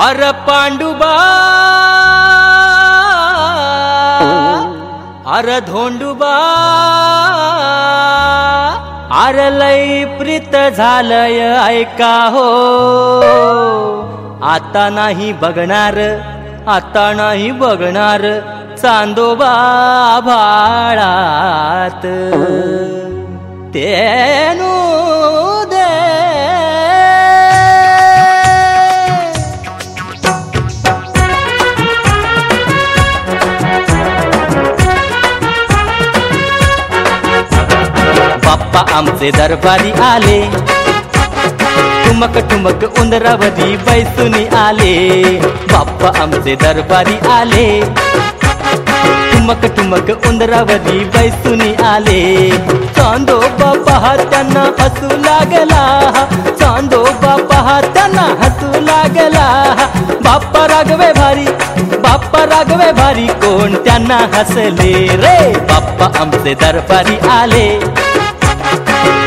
अर पांडुबा अर धोंडुबा अर लय प्रीत झालंय ऐका हो. आता नाही बघणार आता नाही बघणार चांदोबा भाळात तेनू आमचे दरबारी आले. ठुमक ठुमक उंदरावधी बैसुनी आले. बाप्पा आमचे दरबारी आले. ठुमक ठुमक उंदरावधी बैसुनी आले. चांदो बाप्पा त्यांना हसू लागला. चांदो बाप्पा त्यांना हसू लागला. बाप्पा रागवे भारी बाप्पा रागवे भारी कोण त्यांना हसले रे? बाप्पा आमचे दरबारी आले.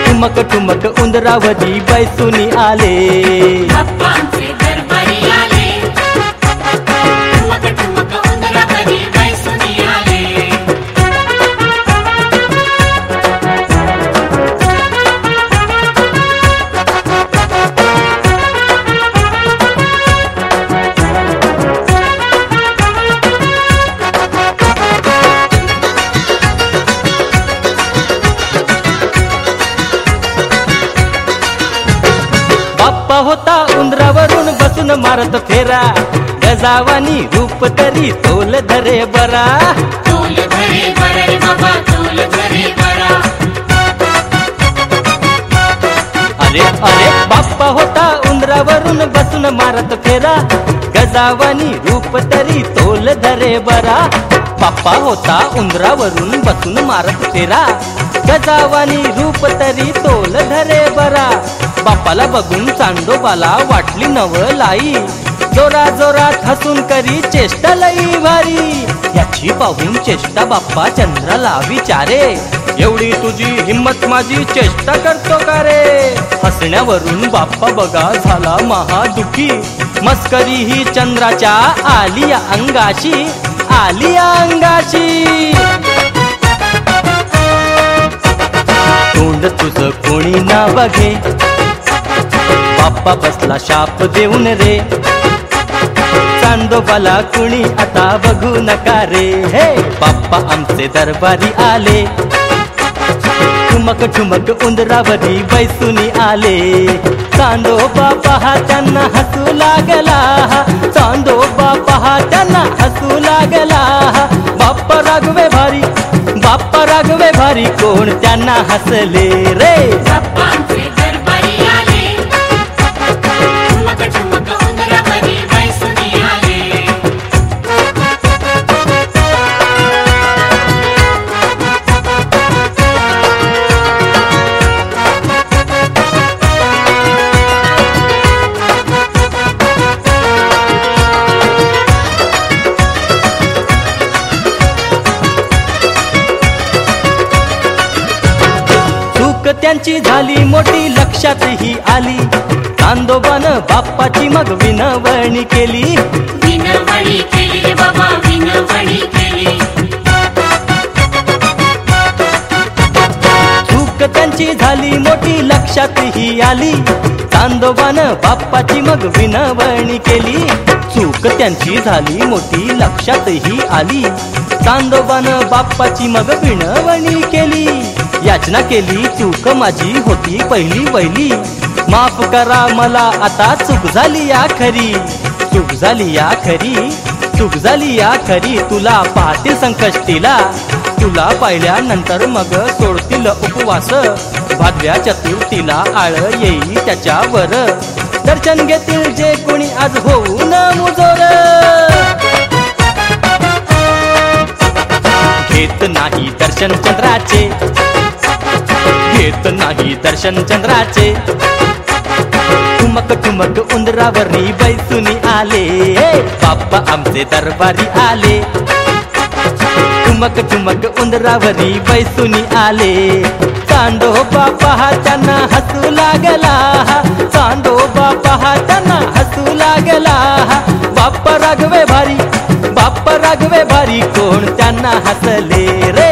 ठुमक ठुमक उंदरावरी बैसुनी आले बाप्पा होता उंदरावरून बसून मारत फेरा. गजावानी रूप तरी तोल धरे बरा. तोल धरे बरा रे बाबा तोल धरे बरा. अरे अरे बाप्पा होता उंदरावरून बसून मारत फेरा. गजावानी रूप तरी तोल धरे बरा. बाप्पा होता उंदरावरून बसून मारत फेरा. गजावानी रूप तरी तोल धरे बरा. बापाला बघून चांडोबाला वाटली नव लाई. जोरा जोरात हसून करी चेष्टा लई भारी. याची पाहून चेष्टा बाप्पा चंद्राला विचारे. एवढी तुझी हिम्मत माझी चेष्टा करतो का रे? हसण्यावरून बाप्पा बघा झाला महादुखी. मस्करी ही चंद्राच्या आलिया अंगाशी आलिया अंगाशी. तोंड तुझं कोणी ना बघे. बाप्पा बसला शाप देऊन रे. चांदोबाला कुणी आता बघू नका रे. हे बाप्पा आमचे दरबारी आले. ठुमक ठुमक उंदरावरी बैसुनी आले. चांदो बापा हा त्यांना हसू लागला. चांदो बापा हा त्यांना हसू लागला. बाप्पा रागवे भारी बाप्पा रागवे भारी कोण त्यांना हसले रे? त्यांची झाली मोठी लक्षातही आली. चांदोबान बाप्पाची मग विनवणी केली. विनवणी केली रे बाबा विनवणी केली. चूक त्यांची झाली मोठी लक्षातही आली. चांदोबान बाप्पाची मग विनवणी केली. चूक त्यांची झाली मोठी लक्षातही आली. चांदोबान बाप्पाची मग विणवणी केली. याचना केली चूक माझी होती पहिली पहिली माफ करा मला आता चूक झाली या खरी. चूक झाली या खरी चूक झाली या खरी. तुला पाहतील संकष्टीला. तुला पाहिल्यानंतर मग सोडतील उपवास. भादव्या चतुर्थीला आळ येईल त्याच्यावर. दर्शन घेतील जे कोणी आज होऊन मुजोर. घेत नाही दर्शन चंद्राचे. घेत नाही दर्शन चंद्राचे. ठुमक ठुमक उंदरावरी बैसुनी आले. बाप्पा आमचे दरबारी आले. ठुमक ठुमक उंदरावरी बैसुनी आले. चांदोबा पाहताना हसू लागला. चांदोबा पाहताना हसू लागला. बाप्पा रागवे भारी बाप्पा रागवे भारी कोण त्यांना हसले रे?